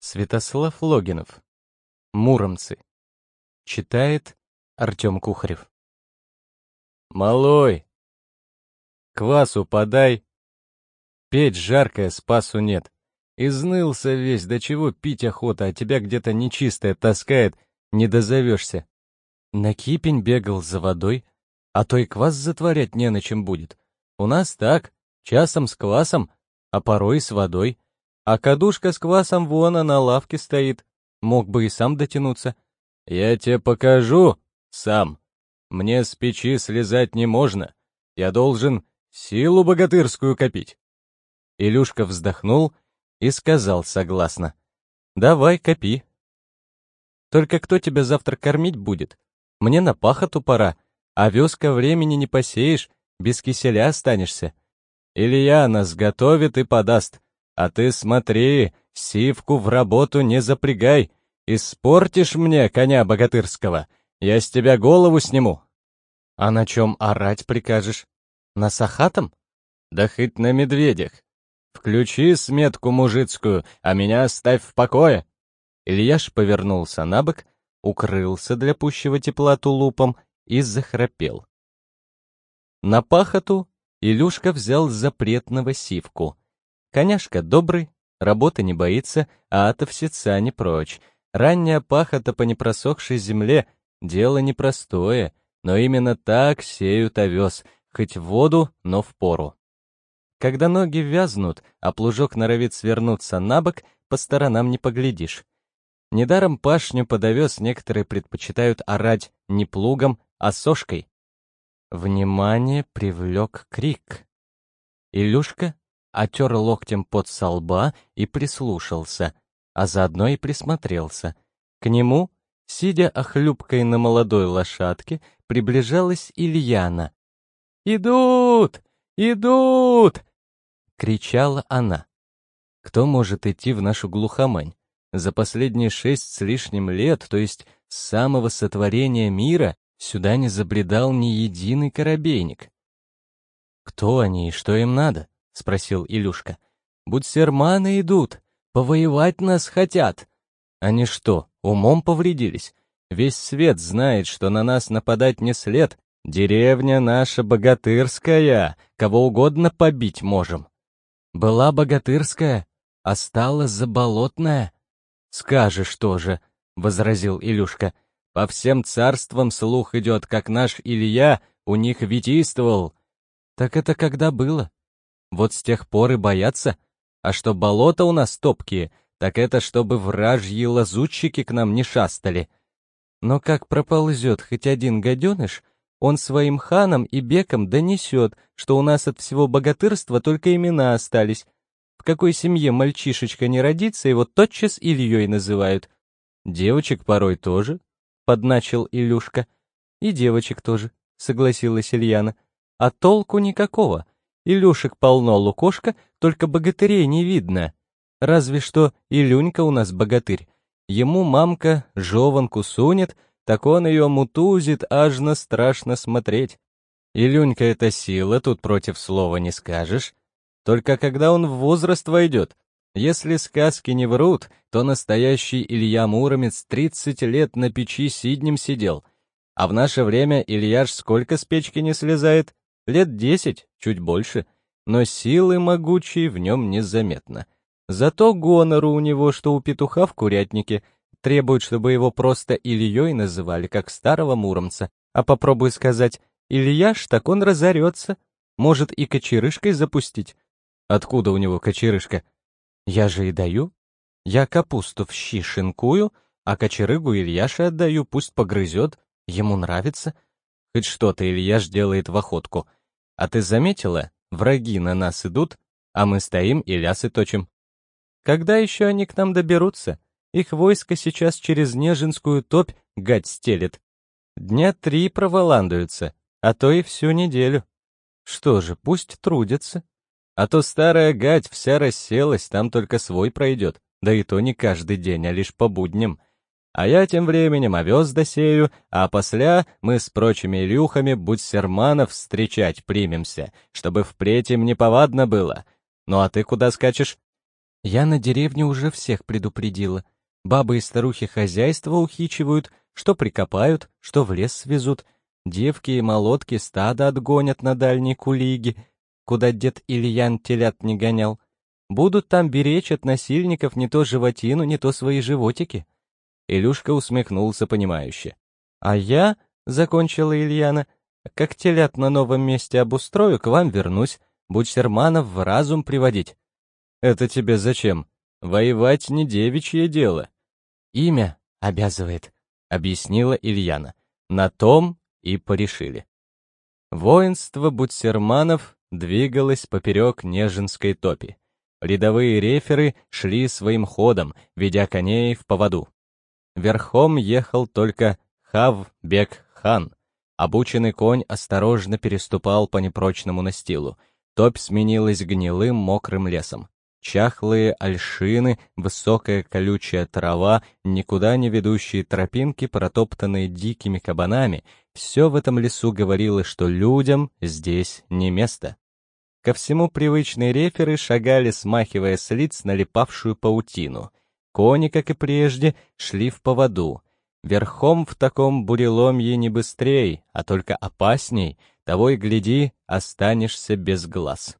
Святослав Логинов. Муромцы. Читает Артем Кухарев. Малой, квасу подай. Печь жаркая, спасу нет. Изнылся весь, до чего пить охота, а тебя где-то нечистая таскает, не дозовешься. На кипень бегал за водой, а то и квас затворять не на чем будет. У нас так, часом с квасом, а порой с водой. А кадушка с квасом вон она на лавке стоит. Мог бы и сам дотянуться. Я тебе покажу сам. Мне с печи слезать не можно. Я должен силу богатырскую копить. Илюшка вздохнул и сказал согласно. Давай, копи. Только кто тебя завтра кормить будет? Мне на пахоту пора, а вёска времени не посеешь, без киселя останешься. Илья нас готовит и подаст. А ты смотри, сивку в работу не запрягай. Испортишь мне коня богатырского, я с тебя голову сниму. А на чем орать прикажешь? На сахатом? Да хоть на медведях. Включи сметку мужицкую, а меня оставь в покое. Ильяш повернулся на бок, укрылся для пущего тепла тулупом и захрапел. На пахоту Илюшка взял запретного сивку — Коняшка добрый, работы не боится, а от овсеца не прочь. Ранняя пахота по непросохшей земле — дело непростое, но именно так сеют овес, хоть в воду, но в пору. Когда ноги вязнут, а плужок норовит свернуться на бок, по сторонам не поглядишь. Недаром пашню под овес некоторые предпочитают орать не плугом, а сошкой. Внимание привлек крик. Илюшка отер локтем под со лба и прислушался, а заодно и присмотрелся. К нему, сидя охлюбкой на молодой лошадке, приближалась Ильяна. «Идут! Идут!» — кричала она. Кто может идти в нашу глухомань? За последние шесть с лишним лет, то есть с самого сотворения мира, сюда не забредал ни единый корабейник. Кто они и что им надо? — спросил Илюшка. «Будсерманы идут, повоевать нас хотят». «Они что, умом повредились? Весь свет знает, что на нас нападать не след. Деревня наша богатырская, кого угодно побить можем». «Была богатырская, а стала заболотная». «Скажешь тоже», — возразил Илюшка. «По всем царствам слух идет, как наш Илья у них витийствовал». «Так это когда было?» Вот с тех пор и боятся. А что болота у нас топкие, так это чтобы вражьи лазутчики к нам не шастали. Но как проползет хоть один гаденыш, он своим ханам и бекам донесет, что у нас от всего богатырства только имена остались. В какой семье мальчишечка не родится, его тотчас Ильей называют. Девочек порой тоже, — подначил Илюшка. И девочек тоже, — согласилась Ильяна. А толку никакого. Илюшек полно лукошка, только богатырей не видно. Разве что Илюнька у нас богатырь. Ему мамка жеванку сунет, так он ее мутузит, аж на страшно смотреть. Илюнька — это сила, тут против слова не скажешь. Только когда он в возраст войдет. Если сказки не врут, то настоящий Илья Муромец 30 лет на печи сиднем сидел. А в наше время Ильяш сколько с печки не слезает? Лет десять, чуть больше, но силы могучей в нем незаметно. Зато гонору у него, что у петуха в курятнике, требует, чтобы его просто Ильей называли, как старого муромца. А попробуй сказать «Ильяш», так он разорется. Может и кочерышкой запустить. Откуда у него кочерышка? Я же и даю. Я капусту в щи шинкую, а кочерыгу Ильяше отдаю, пусть погрызет. Ему нравится. Хоть что-то Ильяш делает в охотку — а ты заметила, враги на нас идут, а мы стоим и лясы точим. Когда еще они к нам доберутся? Их войско сейчас через Нежинскую топь гать стелет. Дня три проволандуются, а то и всю неделю. Что же, пусть трудятся. А то старая гать вся расселась, там только свой пройдет, да и то не каждый день, а лишь по будням. А я тем временем овес досею, а после мы с прочими илюхами будь серманов встречать примемся, чтобы впредь им неповадно было. Ну а ты куда скачешь? Я на деревне уже всех предупредила. Бабы и старухи хозяйство ухичивают, что прикопают, что в лес свезут. Девки и молотки стада отгонят на дальние кулиги, куда дед Ильян телят не гонял. Будут там беречь от насильников не то животину, не то свои животики. Илюшка усмехнулся понимающе. А я, — закончила Ильяна, — как телят на новом месте обустрою, к вам вернусь, будь Серманов в разум приводить. Это тебе зачем? Воевать не девичье дело. Имя обязывает, — объяснила Ильяна. На том и порешили. Воинство Бутсерманов двигалось поперек Нежинской топи. Рядовые реферы шли своим ходом, ведя коней в поводу. Верхом ехал только Хав-Бек-хан. Обученный конь осторожно переступал по непрочному настилу. Топь сменилась гнилым мокрым лесом. Чахлые альшины, высокая колючая трава, никуда не ведущие тропинки, протоптанные дикими кабанами — все в этом лесу говорило, что людям здесь не место. Ко всему привычные реферы шагали, смахивая с лиц налипавшую паутину. Кони, как и прежде, шли в поводу. Верхом в таком буреломье не быстрей, а только опасней, того и гляди, останешься без глаз.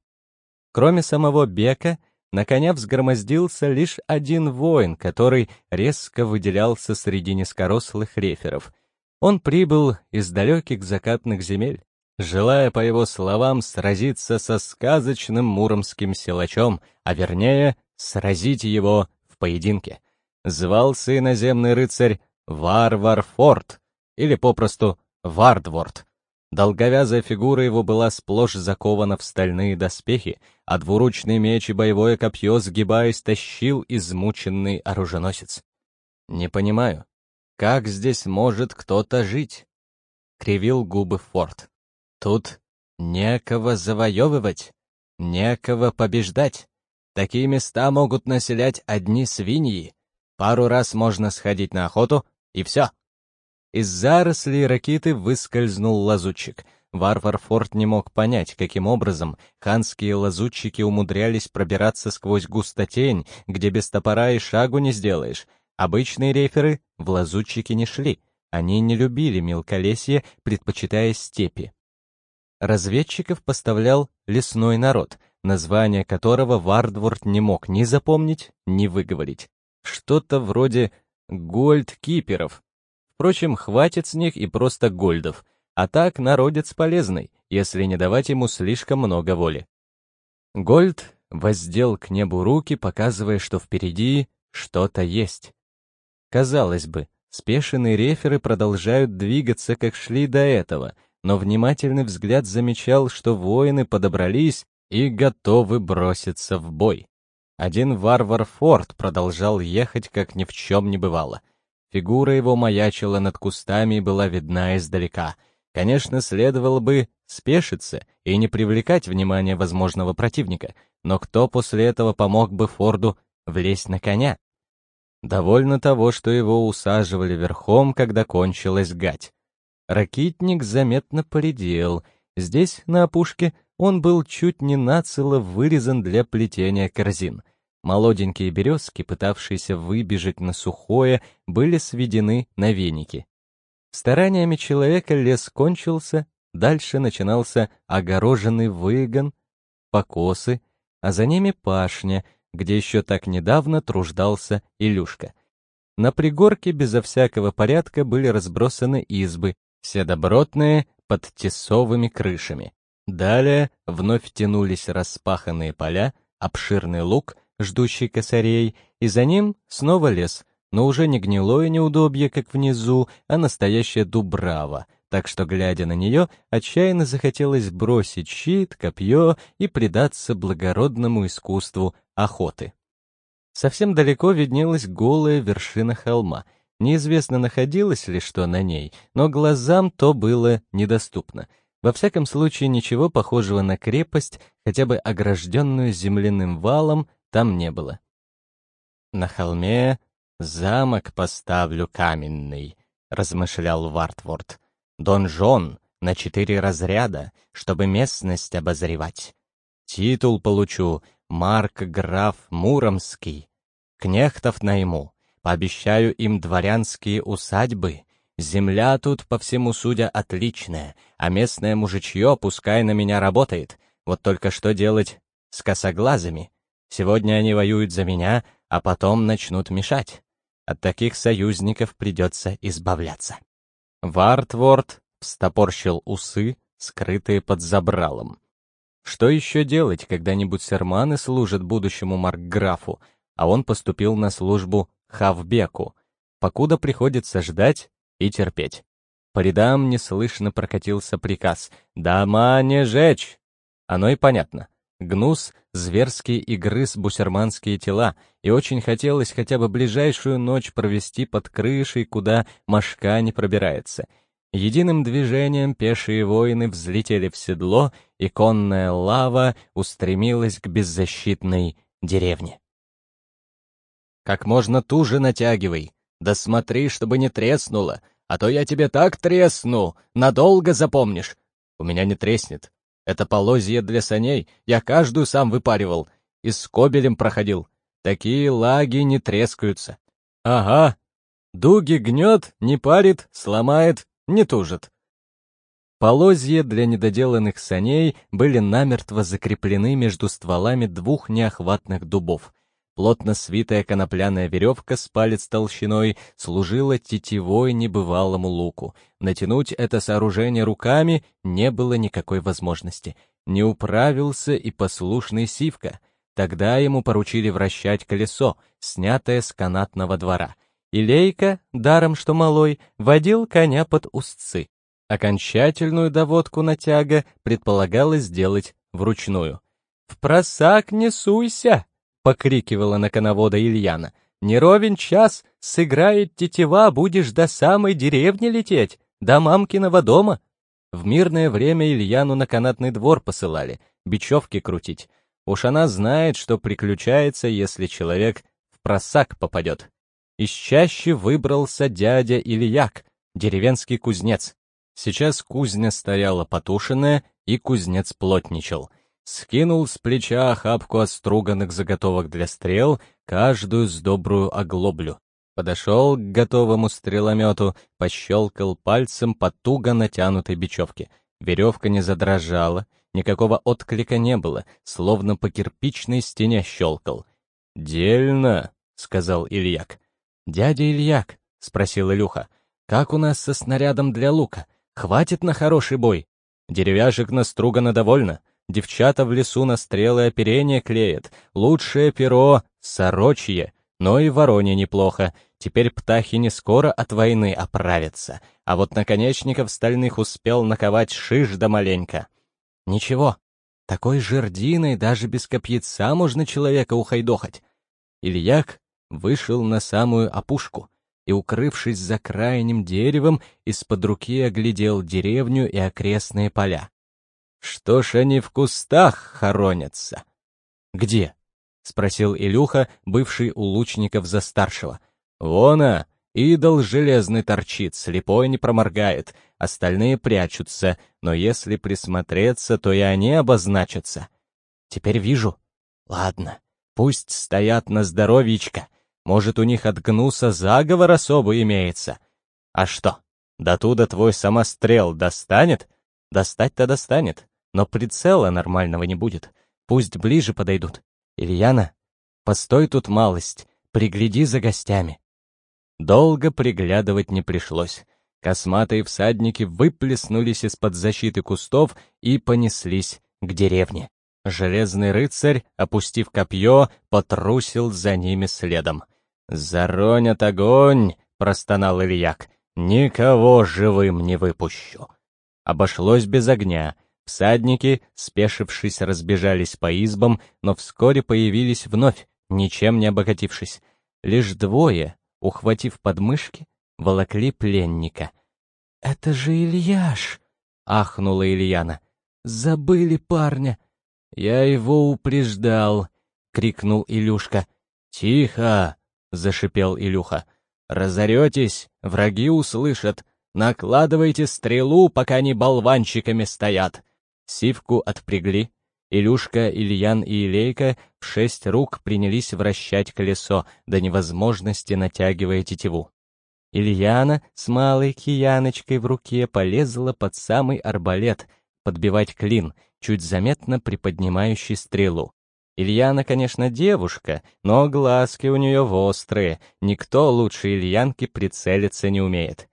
Кроме самого Бека, на коня взгромоздился лишь один воин, который резко выделялся среди низкорослых реферов. Он прибыл из далеких закатных земель, желая, по его словам, сразиться со сказочным муромским силачом, а вернее, сразить его в поединке. Звался иноземный рыцарь Варвар Форд, или попросту Вардворд. Долговязая фигура его была сплошь закована в стальные доспехи, а двуручный меч и боевое копье, сгибаясь, тащил измученный оруженосец. «Не понимаю, как здесь может кто-то жить?» — кривил губы Форд. «Тут некого завоевывать, некого побеждать. Такие места могут населять одни свиньи. Пару раз можно сходить на охоту, и все. Из зарослей ракиты выскользнул лазутчик. Варвар Форд не мог понять, каким образом ханские лазутчики умудрялись пробираться сквозь густотень, где без топора и шагу не сделаешь. Обычные реферы в лазутчики не шли. Они не любили мелколесье, предпочитая степи. Разведчиков поставлял лесной народ, название которого Вардворд не мог ни запомнить, ни выговорить. Что-то вроде гольдкиперов, Впрочем, хватит с них и просто гольдов, а так народец полезный, если не давать ему слишком много воли. Гольд воздел к небу руки, показывая, что впереди что-то есть. Казалось бы, спешенные реферы продолжают двигаться, как шли до этого, но внимательный взгляд замечал, что воины подобрались и готовы броситься в бой. Один варвар Форд продолжал ехать, как ни в чем не бывало — Фигура его маячила над кустами и была видна издалека. Конечно, следовало бы спешиться и не привлекать внимание возможного противника, но кто после этого помог бы Форду влезть на коня? Довольно того, что его усаживали верхом, когда кончилась гать. Ракитник заметно поредел. Здесь, на опушке, он был чуть не нацело вырезан для плетения корзин — Молоденькие березки, пытавшиеся выбежать на сухое, были сведены на веники. Стараниями человека лес кончился, дальше начинался огороженный выгон, покосы, а за ними пашня, где еще так недавно труждался Илюшка. На пригорке безо всякого порядка были разбросаны избы, все добротные, под тесовыми крышами. Далее вновь тянулись распаханные поля, обширный луг — ждущий косарей, и за ним снова лес, но уже не гнилое неудобье, как внизу, а настоящая дубрава, так что, глядя на нее, отчаянно захотелось бросить щит, копье и предаться благородному искусству охоты. Совсем далеко виднелась голая вершина холма. Неизвестно, находилось ли что на ней, но глазам то было недоступно. Во всяком случае, ничего похожего на крепость, хотя бы огражденную земляным валом, там не было. «На холме замок поставлю каменный», — размышлял Вартворд. «Донжон на четыре разряда, чтобы местность обозревать. Титул получу, Марк граф Муромский. Кнехтов найму, пообещаю им дворянские усадьбы. Земля тут, по всему судя, отличная, а местное мужичье пускай на меня работает. Вот только что делать с косоглазыми? Сегодня они воюют за меня, а потом начнут мешать. От таких союзников придется избавляться. Вартворд встопорщил усы, скрытые под забралом. Что еще делать, когда-нибудь серманы служат будущему маркграфу, а он поступил на службу Хавбеку, покуда приходится ждать и терпеть. По рядам неслышно прокатился приказ «Дома не жечь!» Оно и понятно. Гнус зверски и грыз бусерманские тела, и очень хотелось хотя бы ближайшую ночь провести под крышей, куда мошка не пробирается. Единым движением пешие воины взлетели в седло, и конная лава устремилась к беззащитной деревне. «Как можно туже натягивай, да смотри, чтобы не треснуло, а то я тебе так тресну, надолго запомнишь. У меня не треснет, это полозье для саней, я каждую сам выпаривал. И с кобелем проходил. Такие лаги не трескаются. Ага. Дуги гнет, не парит, сломает, не тужит. Полозья для недоделанных саней были намертво закреплены между стволами двух неохватных дубов. Плотно свитая конопляная веревка с палец толщиной служила тетивой небывалому луку. Натянуть это сооружение руками не было никакой возможности. Не управился и послушный Сивка. Тогда ему поручили вращать колесо, снятое с канатного двора. И Лейка, даром что малой, водил коня под узцы. Окончательную доводку натяга предполагалось сделать вручную. «В просак не суйся!» Покрикивала на коновода Ильяна. «Не ровен час, сыграет тетива, будешь до самой деревни лететь, до мамкиного дома». В мирное время Ильяну на канатный двор посылали, бечевки крутить. Уж она знает, что приключается, если человек в просак попадет. Из чаще выбрался дядя Ильяк, деревенский кузнец. Сейчас кузня стояла потушенная, и кузнец плотничал — скинул с плеча охапку оструганных заготовок для стрел, каждую с добрую оглоблю. Подошел к готовому стреломету, пощелкал пальцем по туго натянутой бечевке. Веревка не задрожала, никакого отклика не было, словно по кирпичной стене щелкал. «Дельно», — сказал Ильяк. «Дядя Ильяк», — спросил Илюха, — «как у нас со снарядом для лука? Хватит на хороший бой?» Деревяшек настругано довольно. Девчата в лесу на стрелы оперение клеят. Лучшее перо — сорочье. Но и вороне неплохо. Теперь птахи не скоро от войны оправятся. А вот наконечников стальных успел наковать шиш да маленько. Ничего, такой жердиной даже без копьяца можно человека ухайдохать. Ильяк вышел на самую опушку и, укрывшись за крайним деревом, из-под руки оглядел деревню и окрестные поля. Что ж они в кустах хоронятся? Где? Спросил Илюха, бывший у лучников за старшего. Вона, идол железный торчит, слепой не проморгает, остальные прячутся, но если присмотреться, то и они обозначатся. Теперь вижу. Ладно, пусть стоят на здоровичка. Может, у них от гнуса заговор особый имеется. А что, до туда твой самострел достанет? Достать-то достанет, но прицела нормального не будет. Пусть ближе подойдут. Ильяна, постой тут малость, пригляди за гостями. Долго приглядывать не пришлось. Косматые всадники выплеснулись из-под защиты кустов и понеслись к деревне. Железный рыцарь, опустив копье, потрусил за ними следом. «Заронят огонь!» — простонал Ильяк. «Никого живым не выпущу!» Обошлось без огня. Всадники, спешившись, разбежались по избам, но вскоре появились вновь, ничем не обогатившись. Лишь двое, ухватив подмышки, волокли пленника. «Это же Ильяш!» — ахнула Ильяна. «Забыли парня!» «Я его упреждал!» — крикнул Илюшка. «Тихо!» — зашипел Илюха. «Разоретесь, враги услышат, Накладывайте стрелу, пока они болванчиками стоят. Сивку отпрягли. Илюшка, Ильян и Илейка в шесть рук принялись вращать колесо, до невозможности натягивая тетиву. Ильяна с малой кияночкой в руке полезла под самый арбалет, подбивать клин, чуть заметно приподнимающий стрелу. Ильяна, конечно, девушка, но глазки у нее острые, никто лучше Ильянки прицелиться не умеет.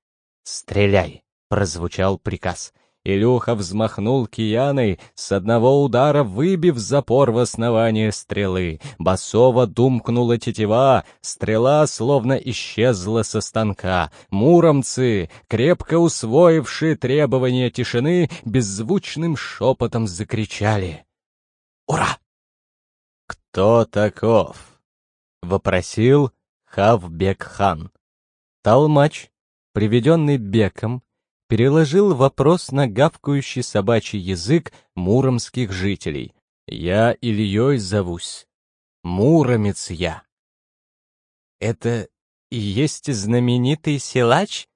«Стреляй!» — прозвучал приказ — Илюха взмахнул кияной, с одного удара выбив запор в основание стрелы. Басово думкнула тетива, стрела словно исчезла со станка. Муромцы, крепко усвоившие требования тишины, беззвучным шепотом закричали. «Ура!» «Кто таков?» — вопросил Хавбек-хан. Талмач, приведенный Беком, переложил вопрос на гавкающий собачий язык муромских жителей. «Я Ильей зовусь. Муромец я». «Это и есть знаменитый силач?»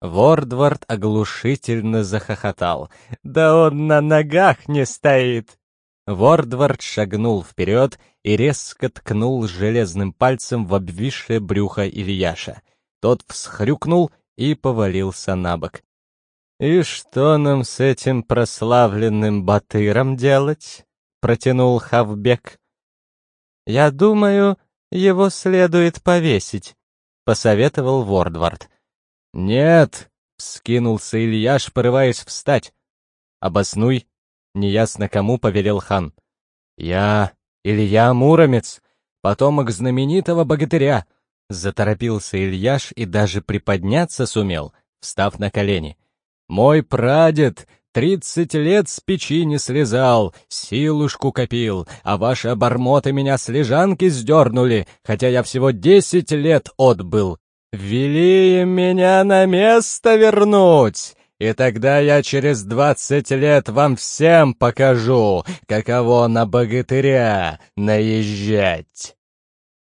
Вордвард оглушительно захохотал. «Да он на ногах не стоит!» Вордвард шагнул вперед и резко ткнул железным пальцем в обвисшее брюхо Ильяша. Тот всхрюкнул и повалился на бок. «И что нам с этим прославленным батыром делать?» — протянул Хавбек. «Я думаю, его следует повесить», — посоветовал Вордвард. «Нет», — вскинулся Ильяш, порываясь встать. «Обоснуй», — неясно кому повелел хан. «Я Илья Муромец, потомок знаменитого богатыря», — заторопился Ильяш и даже приподняться сумел, встав на колени. Мой прадед тридцать лет с печи не слезал, силушку копил, а ваши обормоты меня с лежанки сдернули, хотя я всего десять лет отбыл. Вели меня на место вернуть, и тогда я через двадцать лет вам всем покажу, каково на богатыря наезжать.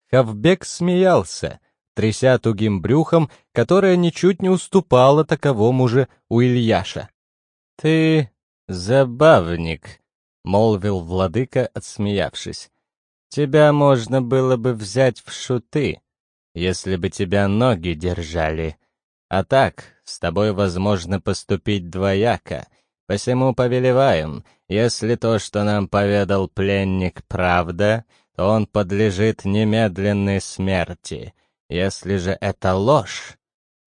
Хавбек смеялся, тряся тугим брюхом, которое ничуть не уступало таковому же у Ильяша. «Ты забавник», — молвил владыка, отсмеявшись. «Тебя можно было бы взять в шуты, если бы тебя ноги держали. А так, с тобой возможно поступить двояко, посему повелеваем, если то, что нам поведал пленник, правда, он подлежит немедленной смерти». Если же это ложь,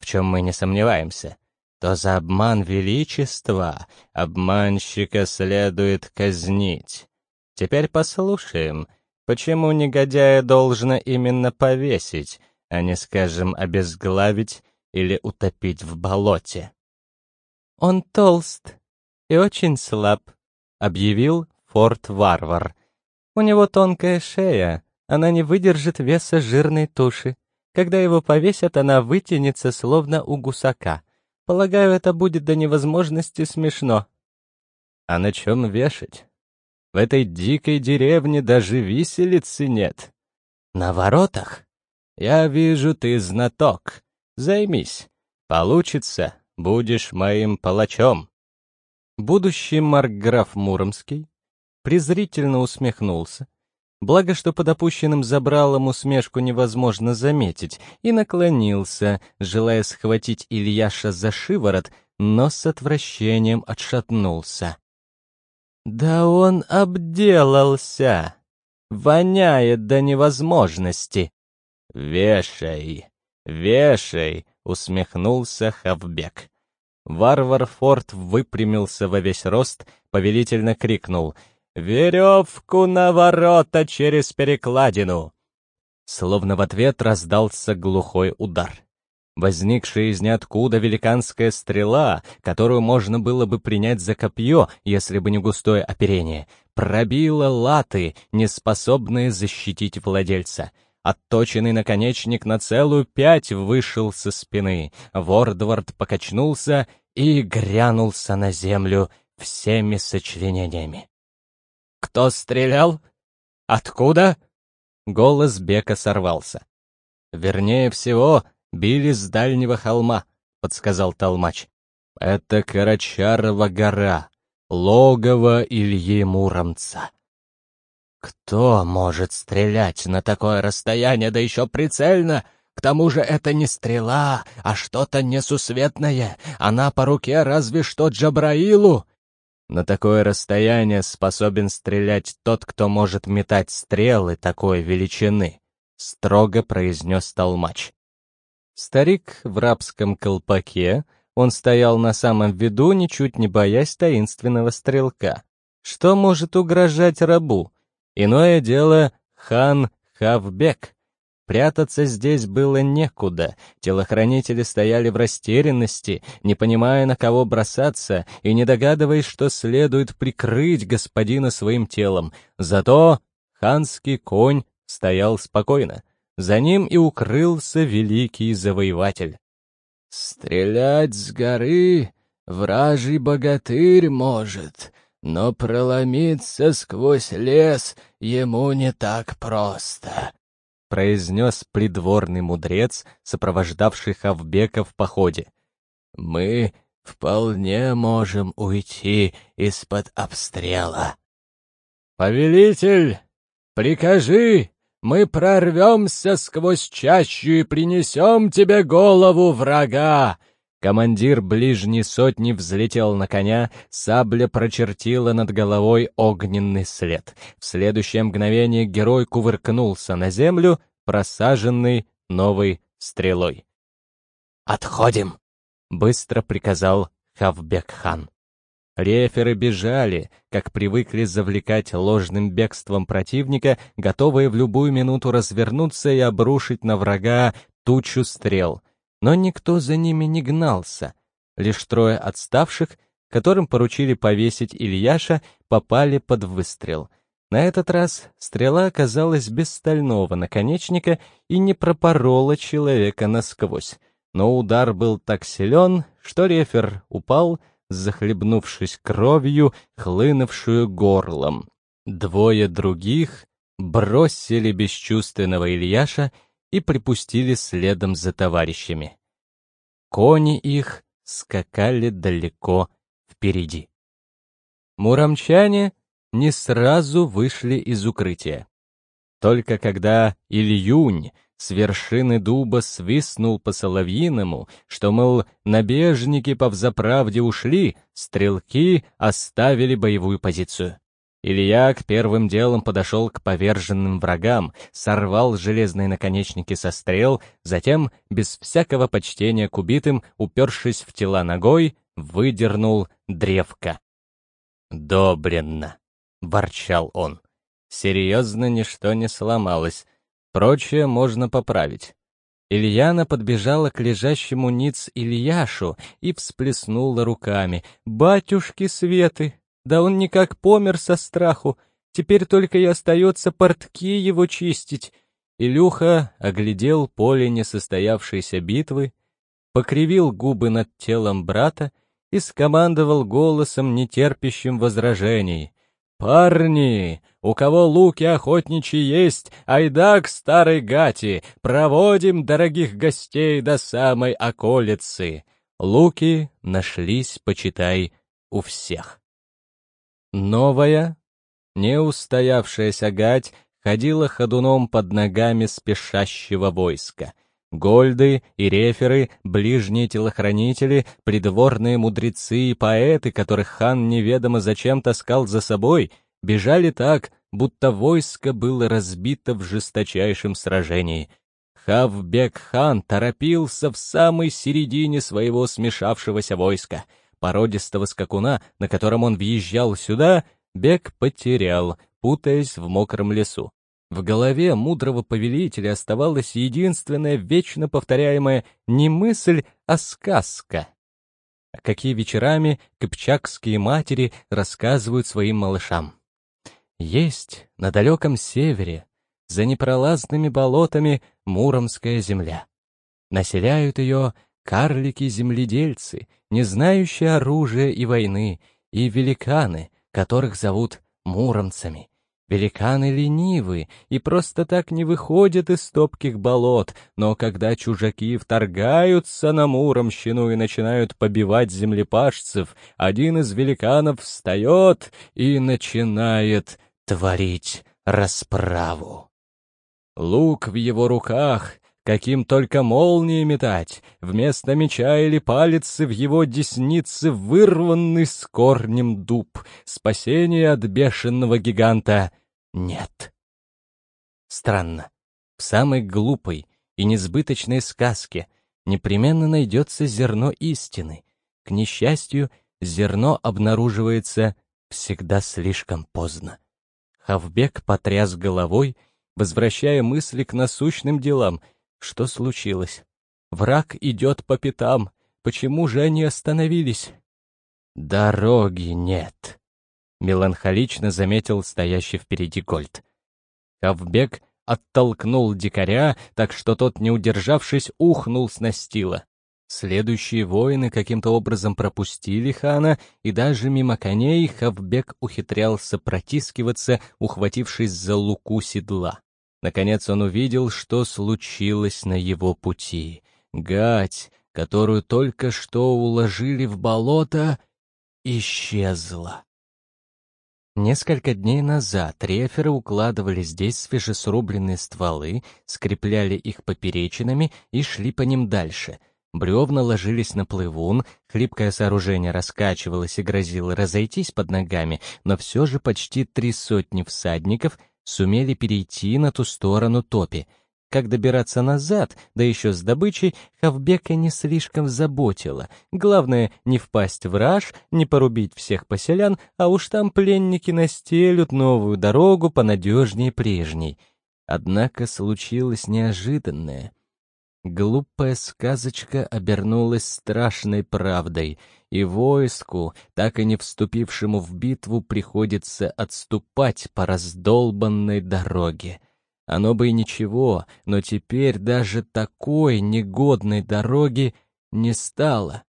в чем мы не сомневаемся, то за обман величества обманщика следует казнить. Теперь послушаем, почему негодяя должно именно повесить, а не, скажем, обезглавить или утопить в болоте. «Он толст и очень слаб», — объявил Форт-Варвар. «У него тонкая шея, она не выдержит веса жирной туши. Когда его повесят, она вытянется, словно у гусака. Полагаю, это будет до невозможности смешно. А на чем вешать? В этой дикой деревне даже виселицы нет. На воротах? Я вижу, ты знаток. Займись. Получится, будешь моим палачом. Будущий маркграф Муромский презрительно усмехнулся, Благо, что под опущенным забралом усмешку невозможно заметить, и наклонился, желая схватить Ильяша за шиворот, но с отвращением отшатнулся. «Да он обделался! Воняет до невозможности!» «Вешай! Вешай!» — усмехнулся Хавбек. Варвар Форд выпрямился во весь рост, повелительно крикнул — «Веревку на ворота через перекладину!» Словно в ответ раздался глухой удар. Возникшая из ниоткуда великанская стрела, которую можно было бы принять за копье, если бы не густое оперение, пробила латы, неспособные защитить владельца. Отточенный наконечник на целую пять вышел со спины. Вордвард покачнулся и грянулся на землю всеми сочленениями. «Кто стрелял? Откуда?» Голос Бека сорвался. «Вернее всего, били с дальнего холма», — подсказал Толмач. «Это Карачарова гора, логово Ильи Муромца». Кто может стрелять на такое расстояние, да еще прицельно? К тому же это не стрела, а что-то несусветное. Она по руке разве что Джабраилу. На такое расстояние способен стрелять тот, кто может метать стрелы такой величины, строго произнес толмач. Старик в рабском колпаке, он стоял на самом виду, ничуть не боясь таинственного стрелка. Что может угрожать рабу? Иное дело хан Хавбек. Прятаться здесь было некуда, телохранители стояли в растерянности, не понимая, на кого бросаться, и не догадываясь, что следует прикрыть господина своим телом. Зато ханский конь стоял спокойно. За ним и укрылся великий завоеватель. «Стрелять с горы вражий богатырь может, но проломиться сквозь лес ему не так просто», — произнес придворный мудрец, сопровождавший Хавбека в походе. «Мы вполне можем уйти из-под обстрела». «Повелитель, прикажи, мы прорвемся сквозь чащу и принесем тебе голову врага!» Командир ближней сотни взлетел на коня, сабля прочертила над головой огненный след. В следующее мгновение герой кувыркнулся на землю, просаженный новой стрелой. «Отходим!» — быстро приказал Хавбек-хан. Реферы бежали, как привыкли завлекать ложным бегством противника, готовые в любую минуту развернуться и обрушить на врага тучу стрел — но никто за ними не гнался. Лишь трое отставших, которым поручили повесить Ильяша, попали под выстрел. На этот раз стрела оказалась без стального наконечника и не пропорола человека насквозь. Но удар был так силен, что рефер упал, захлебнувшись кровью, хлынувшую горлом. Двое других бросили бесчувственного Ильяша и припустили следом за товарищами. Кони их скакали далеко впереди. Муромчане не сразу вышли из укрытия. Только когда Ильюнь с вершины дуба свистнул по соловьиному, что, мол, набежники по взаправде ушли, стрелки оставили боевую позицию. Ильяк первым делом подошел к поверженным врагам, сорвал железные наконечники со стрел, затем, без всякого почтения к убитым, упершись в тела ногой, выдернул древко. «Добренно!» — ворчал он. «Серьезно ничто не сломалось. Прочее можно поправить». Ильяна подбежала к лежащему ниц Ильяшу и всплеснула руками. «Батюшки Светы, да он никак помер со страху, теперь только и остается портки его чистить. Илюха оглядел поле несостоявшейся битвы, покривил губы над телом брата и скомандовал голосом, нетерпящим возражений. «Парни, у кого луки охотничьи есть, айда к старой гати, проводим дорогих гостей до самой околицы». Луки нашлись, почитай, у всех. Новая, неустоявшаяся гать ходила ходуном под ногами спешащего войска. Гольды и реферы, ближние телохранители, придворные мудрецы и поэты, которых хан неведомо зачем таскал за собой, бежали так, будто войско было разбито в жесточайшем сражении. Хавбек-хан торопился в самой середине своего смешавшегося войска — породистого скакуна, на котором он въезжал сюда, бег потерял, путаясь в мокром лесу. В голове мудрого повелителя оставалась единственная вечно повторяемая не мысль, а сказка. Какие вечерами кыпчакские матери рассказывают своим малышам. Есть на далеком севере, за непролазными болотами, Муромская земля. Населяют ее карлики-земледельцы, не знающие оружия и войны, и великаны, которых зовут муромцами. Великаны ленивы и просто так не выходят из топких болот, но когда чужаки вторгаются на Муромщину и начинают побивать землепашцев, один из великанов встает и начинает творить расправу. Лук в его руках, каким только молнии метать, вместо меча или палицы в его деснице вырванный с корнем дуб, спасения от бешеного гиганта нет. Странно, в самой глупой и несбыточной сказке непременно найдется зерно истины. К несчастью, зерно обнаруживается всегда слишком поздно. Хавбек потряс головой, возвращая мысли к насущным делам. Что случилось? Враг идет по пятам. Почему же они остановились? Дороги нет, меланхолично заметил стоящий впереди Гольд. Хавбек оттолкнул дикаря, так что тот, не удержавшись, ухнул с настила. Следующие воины каким-то образом пропустили хана, и даже мимо коней Хавбек ухитрялся протискиваться, ухватившись за луку седла. Наконец он увидел, что случилось на его пути. Гать, которую только что уложили в болото, исчезла. Несколько дней назад реферы укладывали здесь свежесрубленные стволы, скрепляли их поперечинами и шли по ним дальше — Бревна ложились на плывун, хлипкое сооружение раскачивалось и грозило разойтись под ногами, но все же почти три сотни всадников сумели перейти на ту сторону топи. Как добираться назад, да еще с добычей, Хавбека не слишком заботило. Главное, не впасть в раж, не порубить всех поселян, а уж там пленники настелют новую дорогу понадежнее прежней. Однако случилось неожиданное — Глупая сказочка обернулась страшной правдой, и войску, так и не вступившему в битву, приходится отступать по раздолбанной дороге. Оно бы и ничего, но теперь даже такой негодной дороги не стало.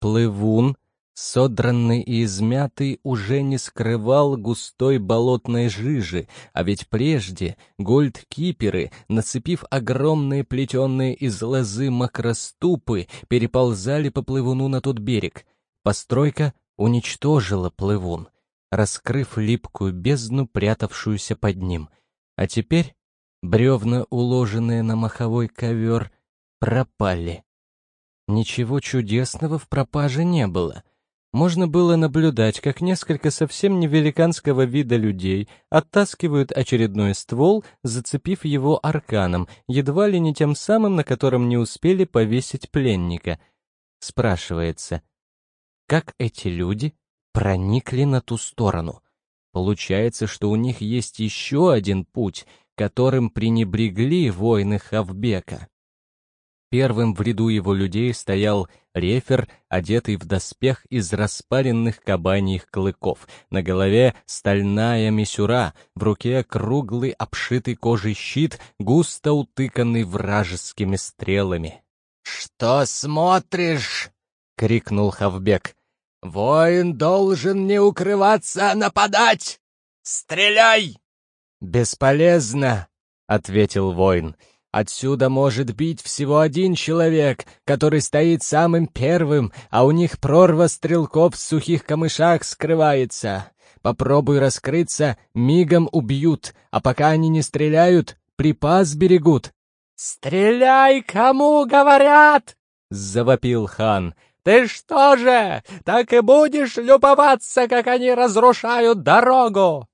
Плывун Содранный и измятый уже не скрывал густой болотной жижи, а ведь прежде гольдкиперы, нацепив огромные плетенные из лозы макроступы, переползали по плывуну на тот берег. Постройка уничтожила плывун, раскрыв липкую бездну, прятавшуюся под ним. А теперь бревна, уложенные на маховой ковер, пропали. Ничего чудесного в пропаже не было — можно было наблюдать, как несколько совсем невеликанского вида людей оттаскивают очередной ствол, зацепив его арканом, едва ли не тем самым, на котором не успели повесить пленника. Спрашивается, как эти люди проникли на ту сторону? Получается, что у них есть еще один путь, которым пренебрегли воины Хавбека. Первым в ряду его людей стоял рефер, одетый в доспех из распаренных кабаньих клыков. На голове стальная мисюра, в руке круглый обшитый кожей щит, густо утыканный вражескими стрелами. «Что смотришь?» — крикнул Хавбек. «Воин должен не укрываться, а нападать! Стреляй!» «Бесполезно!» — ответил воин. Отсюда может бить всего один человек, который стоит самым первым, а у них прорва стрелков в сухих камышах скрывается. Попробуй раскрыться, мигом убьют, а пока они не стреляют, припас берегут. «Стреляй, кому говорят!» — завопил хан. «Ты что же, так и будешь любоваться, как они разрушают дорогу?»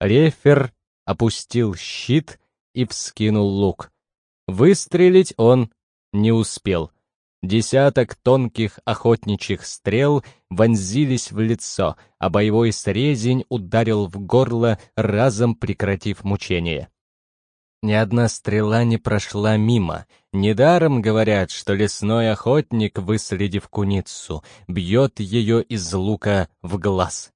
Рефер опустил щит и вскинул лук. Выстрелить он не успел. Десяток тонких охотничьих стрел вонзились в лицо, а боевой срезень ударил в горло, разом прекратив мучение. Ни одна стрела не прошла мимо. Недаром говорят, что лесной охотник, выследив куницу, бьет ее из лука в глаз.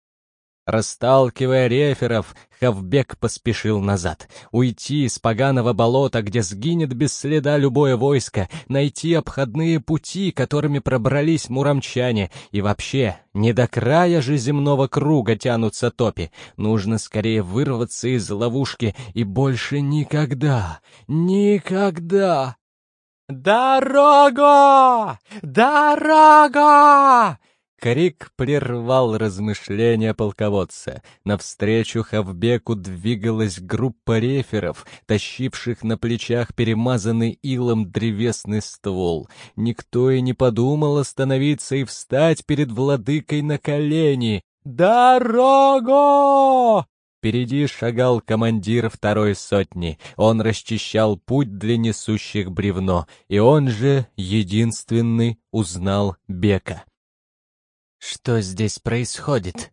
Расталкивая реферов, Хавбек поспешил назад. Уйти из поганого болота, где сгинет без следа любое войско, найти обходные пути, которыми пробрались муромчане, и вообще, не до края же земного круга тянутся топи. Нужно скорее вырваться из ловушки и больше никогда, никогда... «Дорога! Дорога!» Крик прервал размышления полководца. Навстречу Хавбеку двигалась группа реферов, тащивших на плечах перемазанный илом древесный ствол. Никто и не подумал остановиться и встать перед владыкой на колени. «Дорогу!» Впереди шагал командир второй сотни. Он расчищал путь для несущих бревно, и он же, единственный, узнал Бека. Что здесь происходит?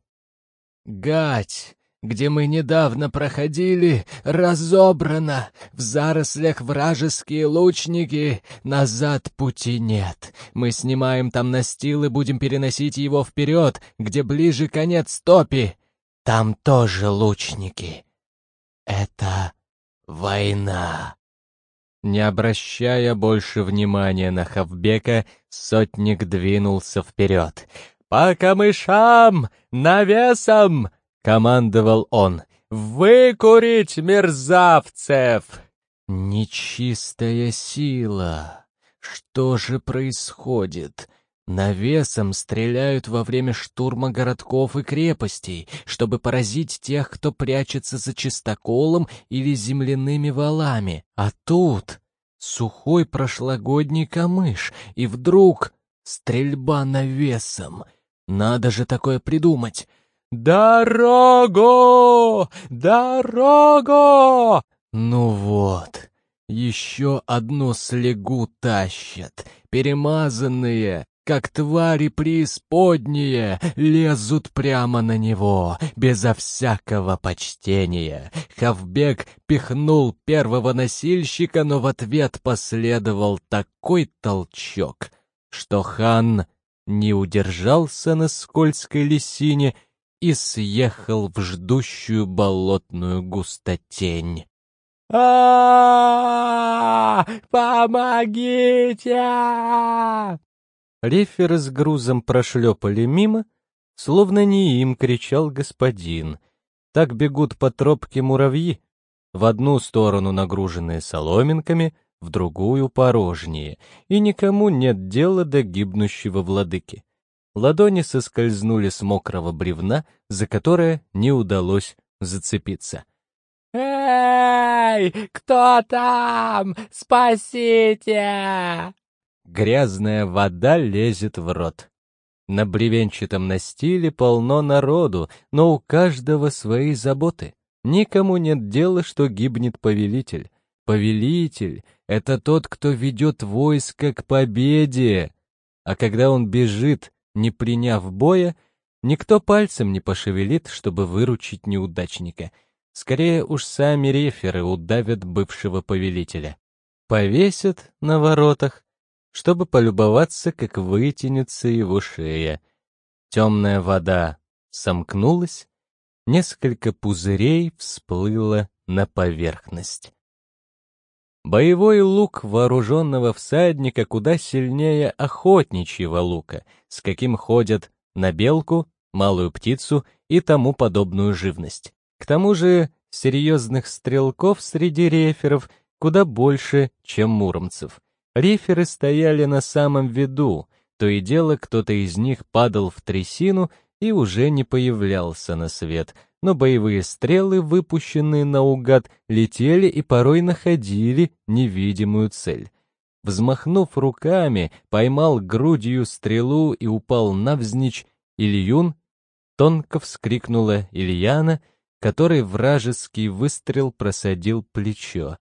Гать, где мы недавно проходили, разобрано. В зарослях вражеские лучники. Назад пути нет. Мы снимаем там настил и будем переносить его вперед, где ближе конец топи. Там тоже лучники. Это война. Не обращая больше внимания на Хавбека, сотник двинулся вперед. «По камышам! Навесом!» — командовал он. «Выкурить мерзавцев!» «Нечистая сила! Что же происходит?» Навесом стреляют во время штурма городков и крепостей, чтобы поразить тех, кто прячется за чистоколом или земляными валами. А тут сухой прошлогодний камыш, и вдруг стрельба навесом — надо же такое придумать. «Дорогу! Дорогу!» Ну вот, еще одну слегу тащат. Перемазанные, как твари преисподние, лезут прямо на него, безо всякого почтения. Хавбек пихнул первого носильщика, но в ответ последовал такой толчок, что хан не удержался на скользкой лисине и съехал в ждущую болотную густотень. а Помогите!» Реферы с грузом прошлепали мимо, словно не им кричал господин. Так бегут по тропке муравьи, в одну сторону нагруженные соломинками — в другую порожнее, и никому нет дела до гибнущего владыки. Ладони соскользнули с мокрого бревна, за которое не удалось зацепиться. «Эй, кто там? Спасите!» Грязная вода лезет в рот. На бревенчатом настиле полно народу, но у каждого свои заботы. Никому нет дела, что гибнет повелитель. Повелитель — это тот, кто ведет войско к победе. А когда он бежит, не приняв боя, никто пальцем не пошевелит, чтобы выручить неудачника. Скорее уж сами реферы удавят бывшего повелителя. Повесят на воротах, чтобы полюбоваться, как вытянется его шея. Темная вода сомкнулась, несколько пузырей всплыло на поверхность. Боевой лук вооруженного всадника куда сильнее охотничьего лука, с каким ходят на белку, малую птицу и тому подобную живность. К тому же серьезных стрелков среди реферов куда больше, чем муромцев. Реферы стояли на самом виду, то и дело кто-то из них падал в трясину и уже не появлялся на свет, но боевые стрелы, выпущенные наугад, летели и порой находили невидимую цель. Взмахнув руками, поймал грудью стрелу и упал навзничь Ильюн, тонко вскрикнула Ильяна, который вражеский выстрел просадил плечо.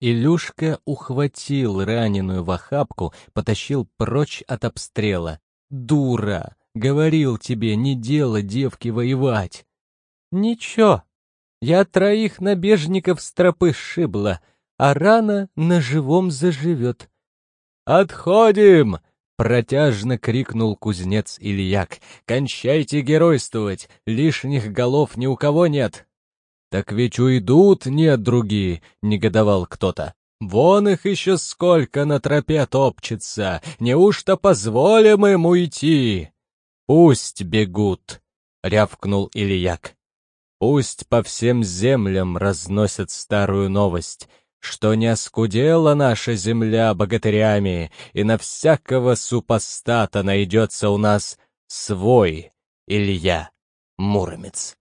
Илюшка ухватил раненую в охапку, потащил прочь от обстрела. «Дура! Говорил тебе, не дело девки воевать!» Ничего, я троих набежников с тропы сшибла, а рана на живом заживет. «Отходим!» — протяжно крикнул кузнец Ильяк. «Кончайте геройствовать, лишних голов ни у кого нет!» «Так ведь уйдут нет другие!» — негодовал кто-то. «Вон их еще сколько на тропе топчется! Неужто позволим им уйти?» «Пусть бегут!» — рявкнул Ильяк. Пусть по всем землям разносят старую новость, что не оскудела наша земля богатырями, и на всякого супостата найдется у нас свой Илья Муромец.